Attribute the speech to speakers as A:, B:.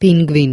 A: Pinguin.